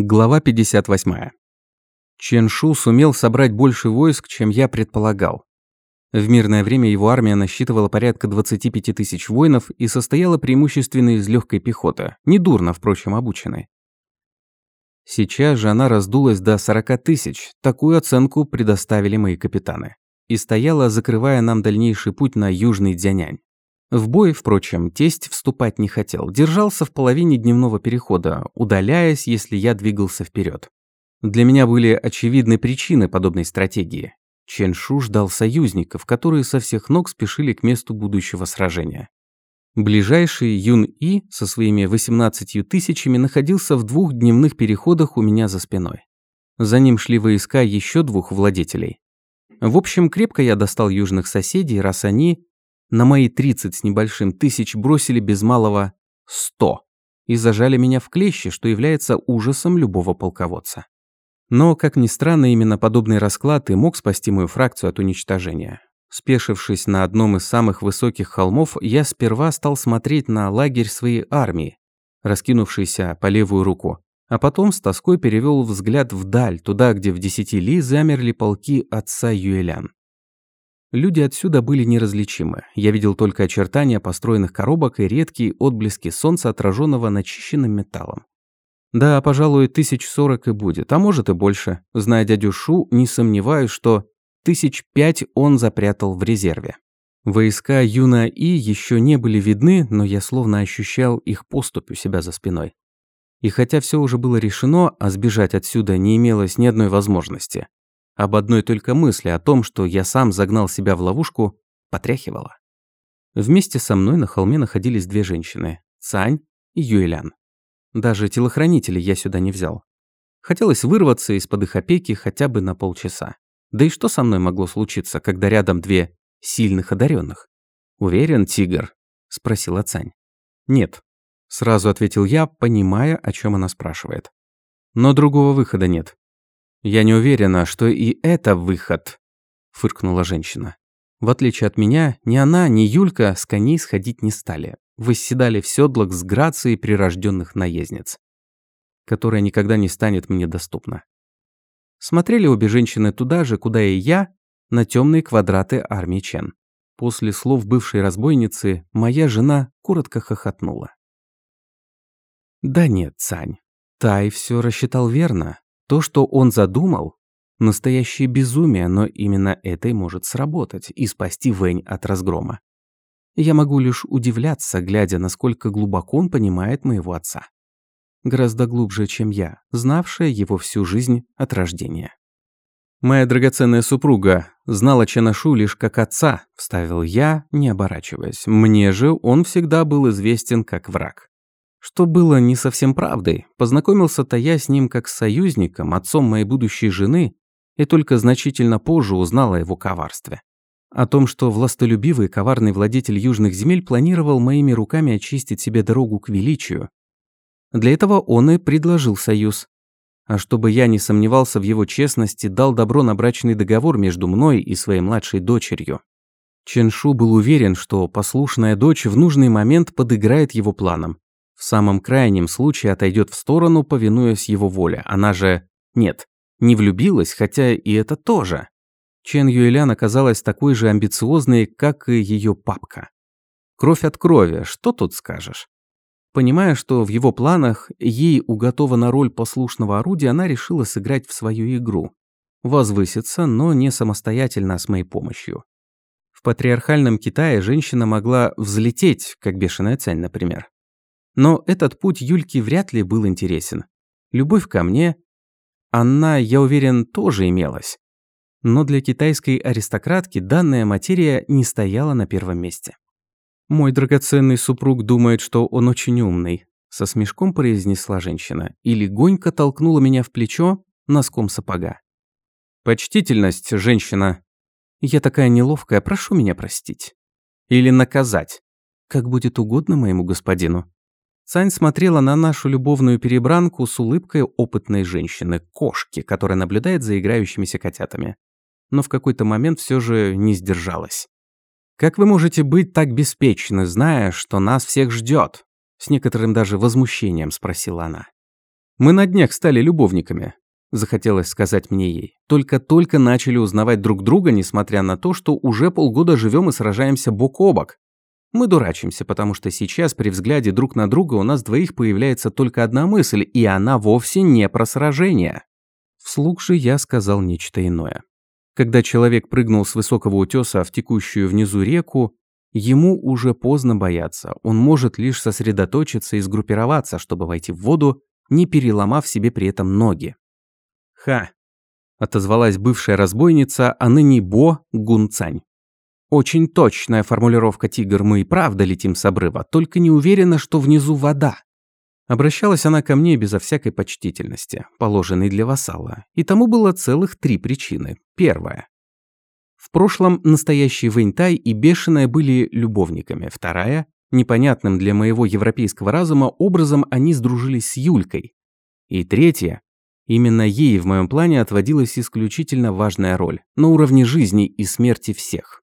Глава 58. Чен Шу сумел собрать больше войск, чем я предполагал. В мирное время его армия насчитывала порядка 25 тысяч воинов и состояла преимущественно из легкой пехоты, недурно, впрочем, обученной. Сейчас же она раздулась до 40 тысяч, такую оценку предоставили мои капитаны, и стояла, закрывая нам дальнейший путь на Южный Дзянянь. В бой, впрочем, тесть вступать не хотел, держался в половине дневного перехода, удаляясь, если я двигался вперед. Для меня были очевидны причины подобной стратегии. Чен Шу ждал союзников, которые со всех ног спешили к месту будущего сражения. Ближайший Юн И со своими 18 тысячами находился в двух дневных переходах у меня за спиной. За ним шли войска еще двух владетелей. В общем, крепко я достал южных соседей, раз они на мои 30 с небольшим тысяч бросили без малого 100 и зажали меня в клещи, что является ужасом любого полководца. Но, как ни странно, именно подобный расклад и мог спасти мою фракцию от уничтожения. Спешившись на одном из самых высоких холмов, я сперва стал смотреть на лагерь своей армии, раскинувшийся по левую руку, а потом с тоской перевел взгляд вдаль, туда, где в десяти ли замерли полки отца Юэлян. Люди отсюда были неразличимы. Я видел только очертания построенных коробок и редкие отблески солнца, отраженного начищенным металлом. Да, пожалуй, тысяч сорок и будет, а может и больше. Зная дядю Шу, не сомневаюсь, что тысяч пять он запрятал в резерве. Войска Юна И еще не были видны, но я словно ощущал их поступь у себя за спиной. И хотя все уже было решено, а сбежать отсюда не имелось ни одной возможности, об одной только мысли о том, что я сам загнал себя в ловушку, потряхивало. Вместе со мной на холме находились две женщины – Цань и Юэлян. Даже телохранителей я сюда не взял. Хотелось вырваться из-под их опеки хотя бы на полчаса. Да и что со мной могло случиться, когда рядом две сильных одаренных? «Уверен, тигр?» – спросила Цань. «Нет», – сразу ответил я, понимая, о чем она спрашивает. «Но другого выхода нет. «Я не уверена, что и это выход», – фыркнула женщина. В отличие от меня, ни она, ни Юлька с коней сходить не стали. Восседали в седлах с грацией прирожденных наездниц, которая никогда не станет мне доступна. Смотрели обе женщины туда же, куда и я, на темные квадраты армии Чен. После слов бывшей разбойницы моя жена коротко хохотнула. «Да нет, Сань, Тай все рассчитал верно. То, что он задумал, настоящее безумие, но именно это и может сработать и спасти Вэнь от разгрома. Я могу лишь удивляться, глядя, насколько глубоко он понимает моего отца. Гораздо глубже, чем я, знавшая его всю жизнь от рождения. «Моя драгоценная супруга знала Чанашу лишь как отца», – вставил я, не оборачиваясь. «Мне же он всегда был известен как враг». Что было не совсем правдой. Познакомился-то я с ним как с союзником, отцом моей будущей жены, и только значительно позже узнал о его коварстве. О том, что властолюбивый коварный владетель южных земель планировал моими руками очистить себе дорогу к величию. Для этого он и предложил союз. А чтобы я не сомневался в его честности, дал добро на брачный договор между мной и своей младшей дочерью. Ченшу был уверен, что послушная дочь в нужный момент подыграет его планам. В самом крайнем случае отойдет в сторону, повинуясь его воле. Она же... Нет, не влюбилась, хотя и это тоже. Чен Юэлян оказалась такой же амбициозной, как и ее папка. Кровь от крови, что тут скажешь? Понимая, что в его планах ей уготована роль послушного орудия, она решила сыграть в свою игру. Возвыситься, но не самостоятельно, а с моей помощью. В патриархальном Китае женщина могла взлететь, как бешеная цель, например. Но этот путь Юльке вряд ли был интересен. Любовь ко мне, она, я уверен, тоже имелась. Но для китайской аристократки данная материя не стояла на первом месте. «Мой драгоценный супруг думает, что он очень умный», со смешком произнесла женщина и легонько толкнула меня в плечо носком сапога. «Почтительность, женщина!» «Я такая неловкая, прошу меня простить». «Или наказать?» «Как будет угодно моему господину». Сань смотрела на нашу любовную перебранку с улыбкой опытной женщины, кошки, которая наблюдает за играющимися котятами. Но в какой-то момент все же не сдержалась. «Как вы можете быть так беспечны, зная, что нас всех ждет?» С некоторым даже возмущением спросила она. Мы на днях стали любовниками, захотелось сказать мне ей. Только-только начали узнавать друг друга, несмотря на то, что уже полгода живем и сражаемся бок о бок. Мы дурачимся, потому что сейчас при взгляде друг на друга у нас двоих появляется только одна мысль, и она вовсе не про сражение. Вслух же я сказал нечто иное. Когда человек прыгнул с высокого утеса в текущую внизу реку, ему уже поздно бояться, он может лишь сосредоточиться и сгруппироваться, чтобы войти в воду, не переломав себе при этом ноги. «Ха!» – отозвалась бывшая разбойница, а ныне Бо Гунцань. «Очень точная формулировка, тигр, мы и правда летим с обрыва, только не уверена, что внизу вода». Обращалась она ко мне безо всякой почтительности, положенной для вассала, и тому было целых три причины. Первая. В прошлом настоящий Вэньтай и Бешеная были любовниками. Вторая. Непонятным для моего европейского разума образом они сдружились с Юлькой. И третья. Именно ей в моем плане отводилась исключительно важная роль на уровне жизни и смерти всех.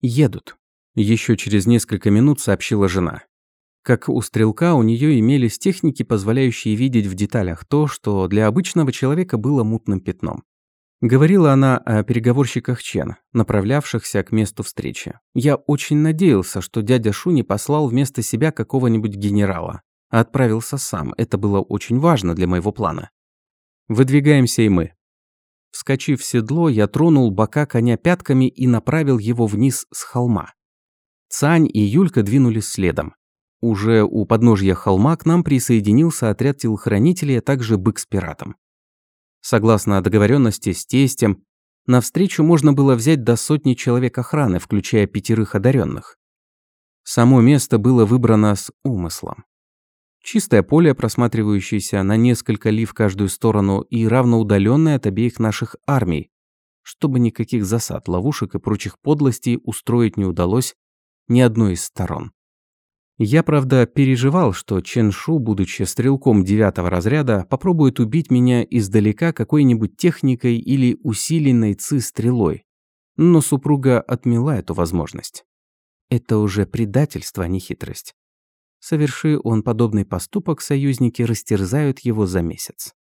«Едут», – еще через несколько минут сообщила жена. Как у стрелка, у нее имелись техники, позволяющие видеть в деталях то, что для обычного человека было мутным пятном. Говорила она о переговорщиках Чен, направлявшихся к месту встречи. Я очень надеялся, что дядя Шу не послал вместо себя какого-нибудь генерала, а отправился сам. Это было очень важно для моего плана. Выдвигаемся и мы. Вскочив в седло, я тронул бока коня пятками и направил его вниз с холма. Цань и Юлька двинулись следом. Уже у подножья холма к нам присоединился отряд телохранителей, а также бык с пиратом. Согласно договоренности с тестем, на встречу можно было взять до сотни человек охраны, включая пятерых одаренных. Само место было выбрано с умыслом. Чистое поле, просматривающееся на несколько ли в каждую сторону и равноудаленное от обеих наших армий, чтобы никаких засад, ловушек и прочих подлостей устроить не удалось ни одной из сторон. Я, правда, переживал, что Чен Шу, будучи стрелком девятого разряда, попробует убить меня издалека какой-нибудь техникой или усиленной ци-стрелой. Но супруга отмела эту возможность. Это уже предательство, а не хитрость. Соверши он подобный поступок, союзники растерзают его за месяц.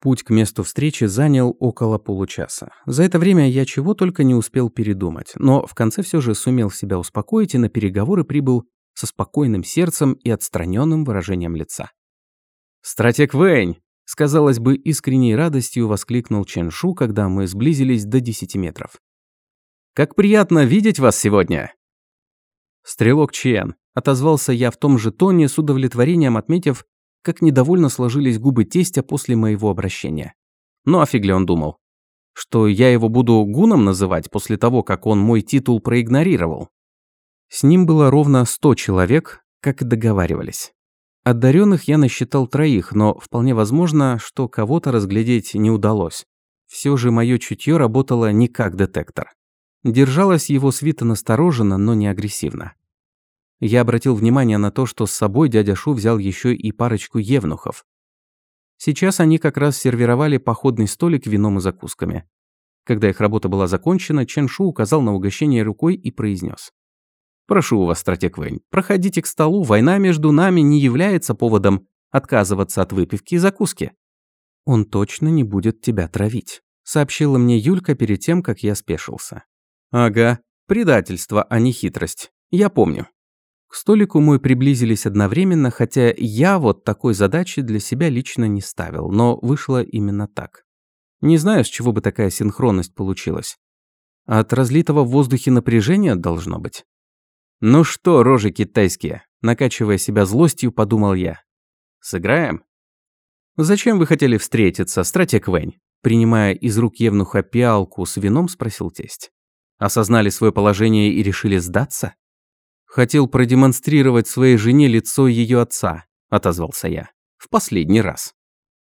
Путь к месту встречи занял около получаса. За это время я чего только не успел передумать, но в конце все же сумел себя успокоить и на переговоры прибыл со спокойным сердцем и отстраненным выражением лица. «Стратег Вэнь!» – с, казалось бы, искренней радостью воскликнул Чен Шу, когда мы сблизились до 10 метров. «Как приятно видеть вас сегодня!» «Стрелок Чен», – отозвался я в том же тоне, с удовлетворением отметив, как недовольно сложились губы тестя после моего обращения. Ну а фиг ли он думал? Что я его буду гуном называть после того, как он мой титул проигнорировал? С ним было ровно 100 человек, как и договаривались. Одаренных я насчитал троих, но вполне возможно, что кого-то разглядеть не удалось. Все же мое чутье работало не как детектор. Держалась его свита настороженно, но не агрессивно. Я обратил внимание на то, что с собой дядя Шу взял еще и парочку евнухов. Сейчас они как раз сервировали походный столик вином и закусками. Когда их работа была закончена, Чен Шу указал на угощение рукой и произнес: «Прошу вас, стратег Вэнь, проходите к столу, война между нами не является поводом отказываться от выпивки и закуски». «Он точно не будет тебя травить», — сообщила мне Юлька перед тем, как я спешился. Ага, предательство, а не хитрость. Я помню. К столику мы приблизились одновременно, хотя я вот такой задачи для себя лично не ставил, но вышло именно так. Не знаю, с чего бы такая синхронность получилась. От разлитого в воздухе напряжения должно быть. Ну что, рожи китайские, накачивая себя злостью, подумал я. Сыграем? Зачем вы хотели встретиться, стратег Вэнь? Принимая из рук Евнуха пиалку с вином, спросил тесть. Осознали свое положение и решили сдаться? Хотел продемонстрировать своей жене лицо ее отца, отозвался я. В последний раз.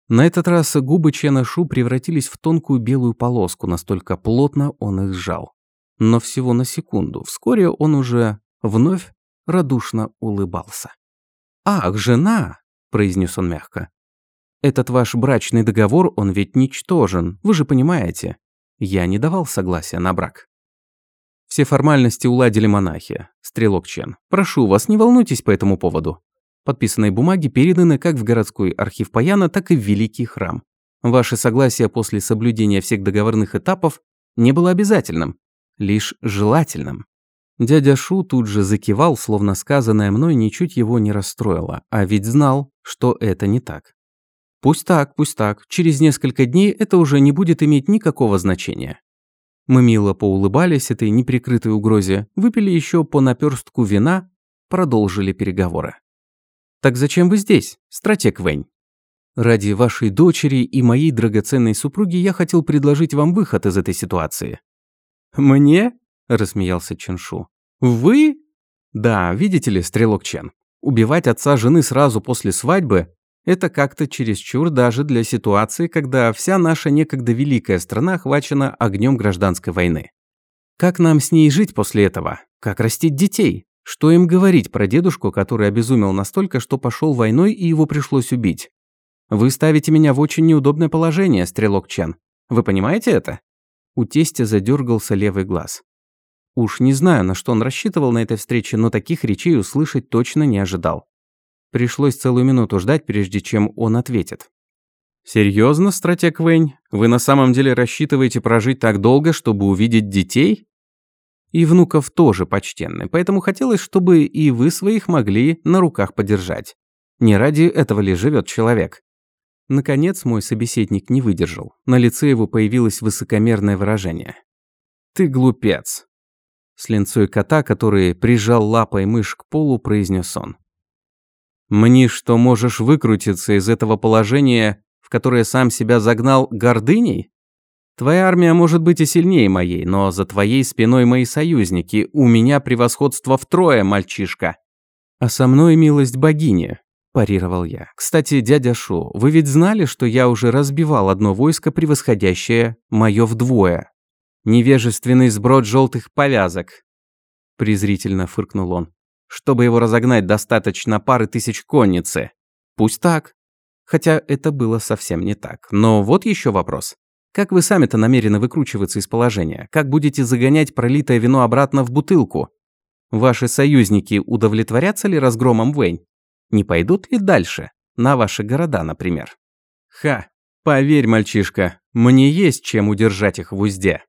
На этот раз губы Чена Шу превратились в тонкую белую полоску, настолько плотно он их сжал. Но всего на секунду. Вскоре он уже вновь радушно улыбался. «Ах, жена!» – произнес он мягко. «Этот ваш брачный договор, он ведь ничтожен, вы же понимаете. Я не давал согласия на брак». Все формальности уладили монахи. Стрелок Чен. Прошу вас, не волнуйтесь по этому поводу. Подписанные бумаги переданы как в городской архив Паяна, так и в Великий храм. Ваше согласие после соблюдения всех договорных этапов не было обязательным, лишь желательным. Дядя Шу тут же закивал, словно сказанное мной ничуть его не расстроило, а ведь знал, что это не так. Пусть так, пусть так, через несколько дней это уже не будет иметь никакого значения. Мы мило поулыбались этой неприкрытой угрозе, выпили еще по наперстку вина, продолжили переговоры. «Так зачем вы здесь, стратег Вэнь?» «Ради вашей дочери и моей драгоценной супруги я хотел предложить вам выход из этой ситуации». «Мне?» – рассмеялся Ченшу. «Вы?» «Да, видите ли, стрелок Чен, убивать отца жены сразу после свадьбы – это как-то чересчур даже для ситуации, когда вся наша некогда великая страна охвачена огнем гражданской войны. Как нам с ней жить после этого? Как растить детей? Что им говорить про дедушку, который обезумел настолько, что пошел войной и его пришлось убить? Вы ставите меня в очень неудобное положение, стрелок Чен. Вы понимаете это? У тестя задергался левый глаз. Уж не знаю, на что он рассчитывал на этой встрече, но таких речей услышать точно не ожидал. Пришлось целую минуту ждать, прежде чем он ответит. «Серьезно, стратег Вэнь? Вы на самом деле рассчитываете прожить так долго, чтобы увидеть детей?» И внуков тоже почтенны, поэтому хотелось, чтобы и вы своих могли на руках подержать. Не ради этого ли живет человек? Наконец мой собеседник не выдержал. На лице его появилось высокомерное выражение. «Ты глупец!» С линцой кота, который прижал лапой мышь к полу, произнес он. «Мне что, можешь выкрутиться из этого положения, в которое сам себя загнал гордыней? Твоя армия может быть и сильнее моей, но за твоей спиной мои союзники. У меня превосходство втрое, мальчишка. А со мной милость богини, парировал я. Кстати, дядя Шу, вы ведь знали, что я уже разбивал одно войско, превосходящее мое вдвое? Невежественный сброд желтых повязок. Презрительно фыркнул он. Чтобы его разогнать, достаточно пары тысяч конницы. Пусть так. Хотя это было совсем не так. Но вот еще вопрос. Как вы сами-то намерены выкручиваться из положения? Как будете загонять пролитое вино обратно в бутылку? Ваши союзники удовлетворятся ли разгромом Вэнь? Не пойдут ли дальше? На ваши города, например? Ха, поверь, мальчишка, мне есть чем удержать их в узде.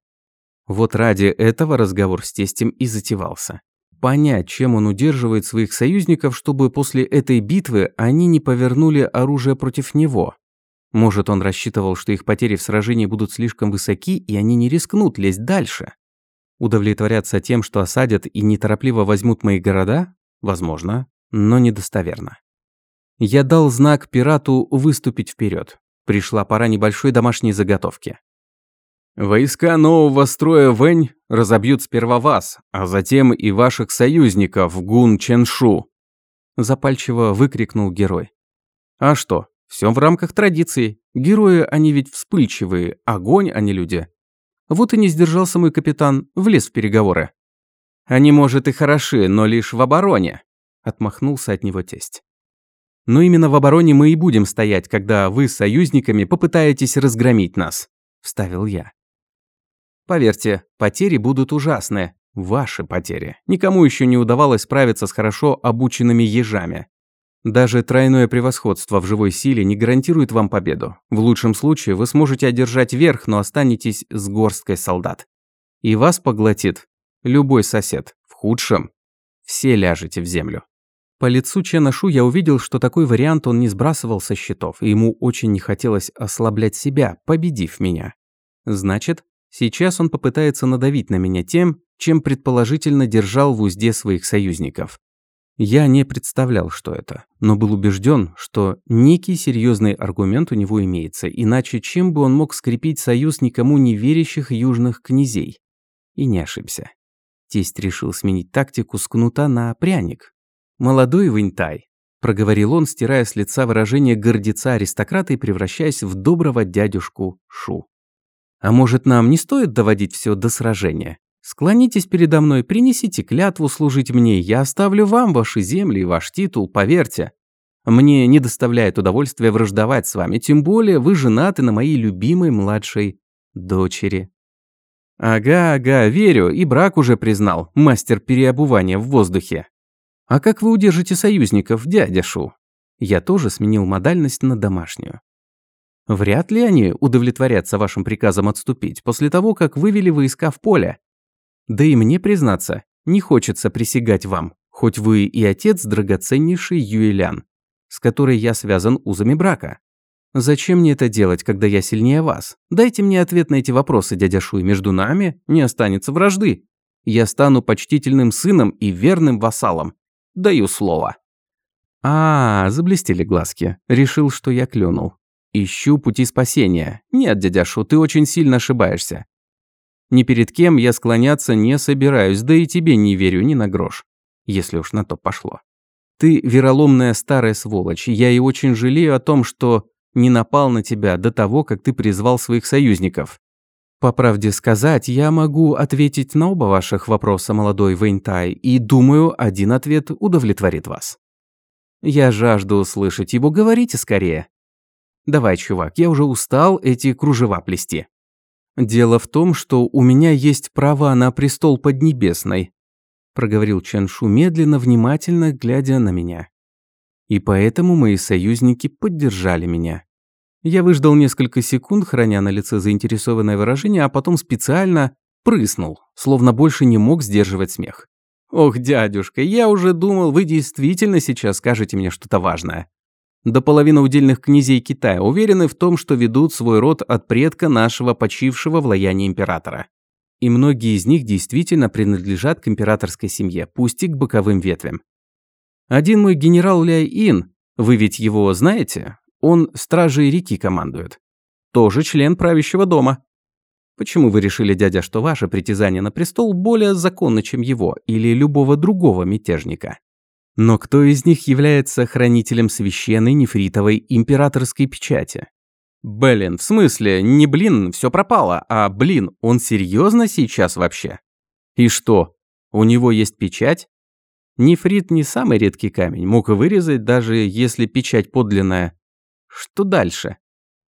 Вот ради этого разговор с тестем и затевался. Понять, чем он удерживает своих союзников, чтобы после этой битвы они не повернули оружие против него. Может, он рассчитывал, что их потери в сражении будут слишком высоки, и они не рискнут лезть дальше. Удовлетворяться тем, что осадят и неторопливо возьмут мои города? Возможно, но недостоверно. Я дал знак пирату выступить вперед. Пришла пора небольшой домашней заготовки. «Войска нового строя Вэнь разобьют сперва вас, а затем и ваших союзников Гун Ченшу», запальчиво выкрикнул герой. «А что, все в рамках традиции. Герои, они ведь вспыльчивые, огонь, а не люди. Вот и не сдержался мой капитан, влез в переговоры. Они, может, и хороши, но лишь в обороне. Отмахнулся от него тесть. Но именно в обороне мы и будем стоять, когда вы с союзниками попытаетесь разгромить нас, вставил я. Поверьте, потери будут ужасные. Ваши потери. Никому еще не удавалось справиться с хорошо обученными ежами. Даже тройное превосходство в живой силе не гарантирует вам победу. В лучшем случае вы сможете одержать верх, но останетесь с горсткой солдат. И вас поглотит любой сосед. В худшем все ляжете в землю. По лицу Чена Шу я увидел, что такой вариант он не сбрасывал со счетов, и ему очень не хотелось ослаблять себя, победив меня. Значит, сейчас он попытается надавить на меня тем, чем предположительно держал в узде своих союзников. Я не представлял, что это, но был убежден, что некий серьезный аргумент у него имеется, иначе чем бы он мог скрепить союз никому не верящих южных князей? И не ошибся. Тесть решил сменить тактику с кнута на пряник. «Молодой Винтай», – проговорил он, стирая с лица выражение гордеца-аристократа и превращаясь в доброго дядюшку Шу. «А может, нам не стоит доводить все до сражения? Склонитесь передо мной, принесите клятву служить мне, я оставлю вам ваши земли и ваш титул, поверьте. Мне не доставляет удовольствия враждовать с вами, тем более вы женаты на моей любимой младшей дочери. Ага, ага, верю, и брак уже признал, мастер переобувания в воздухе. «А как вы удержите союзников, дядя Шу?» Я тоже сменил модальность на домашнюю. Вряд ли они удовлетворятся вашим приказом отступить после того, как вывели войска в поле. Да и мне, признаться, не хочется присягать вам, хоть вы и отец драгоценнейший Юэлян, с которой я связан узами брака. Зачем мне это делать, когда я сильнее вас? Дайте мне ответ на эти вопросы, дядя Шуй, между нами не останется вражды. Я стану почтительным сыном и верным вассалом. Даю слово. А, заблестели глазки. Решил, что я клюнул. Ищу пути спасения. Нет, дядя Шу, ты очень сильно ошибаешься. Ни перед кем я склоняться не собираюсь, да и тебе не верю ни на грош. Если уж на то пошло. Ты вероломная старая сволочь, я и очень жалею о том, что не напал на тебя до того, как ты призвал своих союзников. По правде сказать, я могу ответить на оба ваших вопроса, молодой Вэньтай, и думаю, один ответ удовлетворит вас. Я жажду услышать его, говорите скорее. Давай, чувак, я уже устал эти кружева плести. Дело в том, что у меня есть права на престол Поднебесной, проговорил Чаншу медленно, внимательно глядя на меня. И поэтому мои союзники поддержали меня. Я выждал несколько секунд, храня на лице заинтересованное выражение, а потом специально прыснул, словно больше не мог сдерживать смех. «Ох, дядюшка, я уже думал, вы действительно сейчас скажете мне что-то важное. До половины удельных князей Китая уверены в том, что ведут свой род от предка нашего почившего влияния императора. И многие из них действительно принадлежат к императорской семье, пусть и к боковым ветвям. Один мой генерал Ляй Ин, вы ведь его знаете? Он стражей реки командует. Тоже член правящего дома. Почему вы решили, дядя, что ваше притязание на престол более законно, чем его или любого другого мятежника? Но кто из них является хранителем священной нефритовой императорской печати? Блин, в смысле, не блин, все пропало, а блин, он серьезно сейчас вообще? И что, у него есть печать? Нефрит не самый редкий камень, мог вырезать, даже если печать подлинная. Что дальше?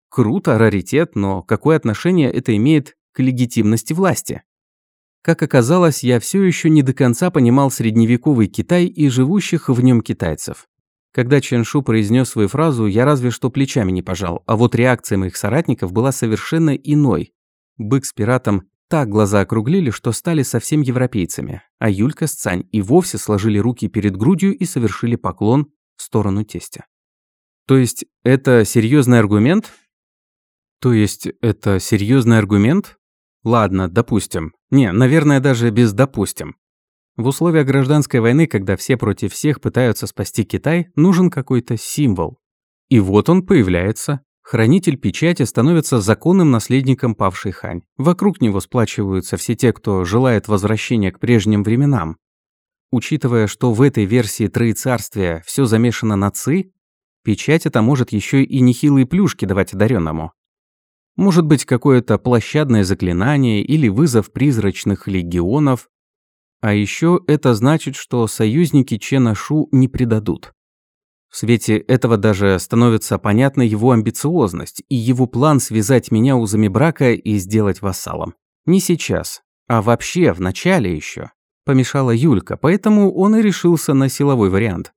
Круто, раритет, но какое отношение это имеет к легитимности власти? Как оказалось, я все еще не до конца понимал средневековый Китай и живущих в нем китайцев. Когда Ченшу произнес свою фразу, я разве что плечами не пожал, а вот реакция моих соратников была совершенно иной. Бык с пиратом так глаза округлили, что стали совсем европейцами, а Юлька с Цань и вовсе сложили руки перед грудью и совершили поклон в сторону тестя. То есть это серьезный аргумент? То есть это серьезный аргумент? Ладно, допустим. Не, наверное, даже без допустим. В условиях гражданской войны, когда все против всех пытаются спасти Китай, нужен какой-то символ. И вот он появляется. Хранитель печати становится законным наследником павшей Хань. Вокруг него сплачиваются все те, кто желает возвращения к прежним временам. Учитывая, что в этой версии Троецарствия все замешано на Ци, Печать это может еще и нехилые плюшки давать одаренному. Может быть, какое-то площадное заклинание или вызов призрачных легионов. А еще это значит, что союзники Чена Шу не предадут. В свете этого даже становится понятна его амбициозность и его план связать меня узами брака и сделать вассалом. Не сейчас, а вообще в начале еще. Помешала Юлька, поэтому он и решился на силовой вариант.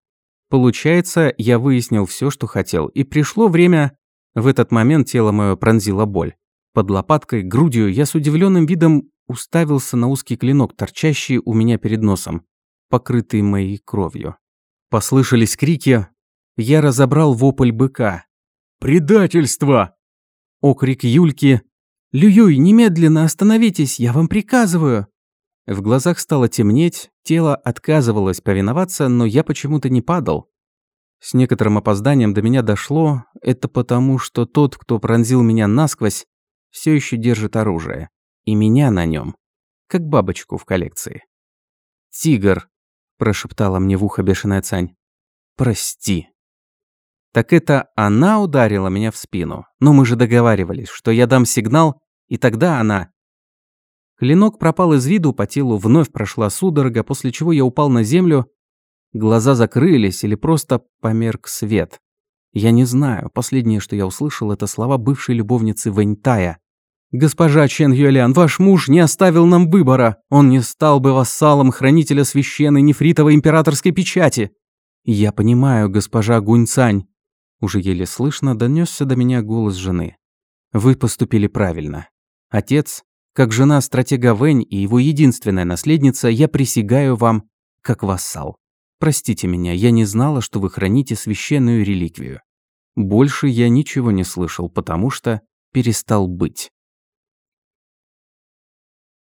Получается, я выяснил все, что хотел, и пришло время... В этот момент тело мое пронзило боль. Под лопаткой, грудью я с удивленным видом уставился на узкий клинок, торчащий у меня перед носом, покрытый моей кровью. Послышались крики. Я разобрал вопль быка. «Предательство!» Окрик Юльки. «Лююй, немедленно остановитесь, я вам приказываю!» В глазах стало темнеть, тело отказывалось повиноваться, но я почему-то не падал. С некоторым опозданием до меня дошло, это потому, что тот, кто пронзил меня насквозь, все еще держит оружие. И меня на нем, как бабочку в коллекции. «Тигр», – прошептала мне в ухо бешеная Цань. «Прости». Так это она ударила меня в спину. Но мы же договаривались, что я дам сигнал, и тогда она... Клинок пропал из виду, по телу вновь прошла судорога, после чего я упал на землю. Глаза закрылись или просто померк свет. Я не знаю, последнее, что я услышал, это слова бывшей любовницы Вэньтая. Госпожа Чен Юэлян, ваш муж не оставил нам выбора. Он не стал бы вассалом хранителя священной нефритовой императорской печати. Я понимаю, госпожа Гуньцань. Уже еле слышно донесся до меня голос жены. Вы поступили правильно. Отец, как жена стратега Вэнь и его единственная наследница, я присягаю вам как вассал. Простите меня, я не знала, что вы храните священную реликвию. Больше я ничего не слышал, потому что перестал быть.